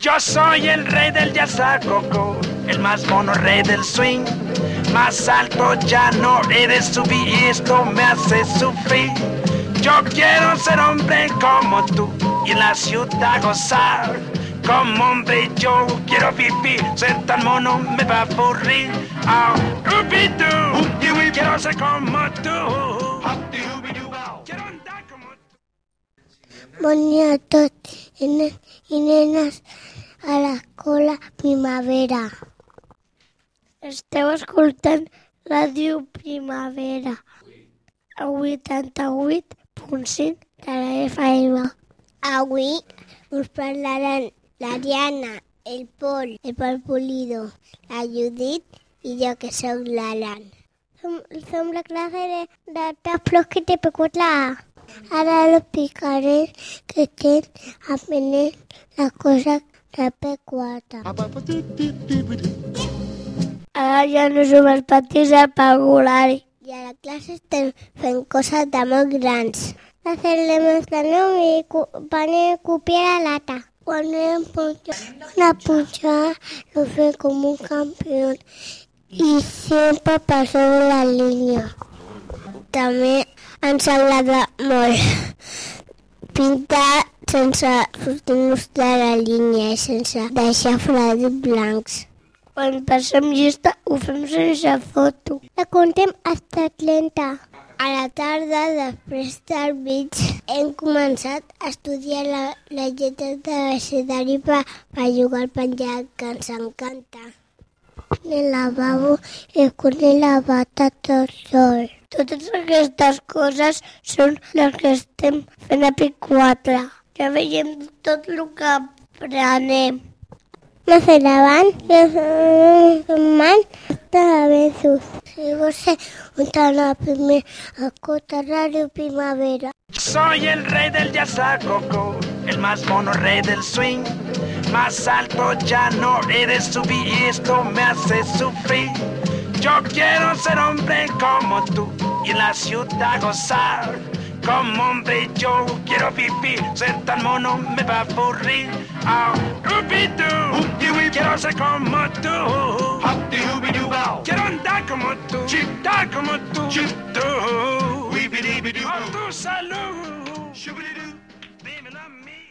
Yo soy el rey del jazz coco, el más mono rey del swing. Más alto ya no de subir esto me hace sufrir. Yo quiero ser hombre como tú y en la ciudad gozar. Como hombre yo quiero vivir, ser tan mono me va a aburrir. Oh, quiero ser como tú. Bon dia a tots i, ne i nenes a l'escola Primavera. Esteu escoltant Ràdio Primavera a 88.5 de la FM. Avui us parlaran la Diana, el Pol, el Pol Pulido, la Judit i jo que sóc l'Alan. Som, som la classe de, de, de que te picot la A. Ara los picaré que estén aprenent la cosa de P4. Ara ja no som els petits al parvulari. I a la classe estem fent coses de molt grans. Hacemos la nom i cu- van a copiar la lata. Cuando una punchada lo fue como un campeón y siempre pasó la línea. També ens agrada molt pintar sense sortir-nos de la línia i sense deixar forats blancs. Quan passem llista ho fem sense foto. La contem hasta 30. A la tarda, després del mig, hem començat a estudiar la, la lletra de l'abecedari per, per jugar al penjat, que ens encanta. En el lavabo i con la bata tot sol. Totes aquestes coses són les que estem fent a P4. Ja veiem tot el que aprenem. Más adelante, man, está besos. Si vos un la primera cota radio primavera. Soy el rey del jazz coco, el más mono rey del swing. Más alto ya no de subir y esto me hace sufrir. Yo quiero ser hombre como tú y en la ciudad gozar. Como hombre yo quiero vivir, ser tan mono me va a aburrir. Oh, quiero ser como tú. Quiero andar como tú, andar como tú. Por tu salud, Come.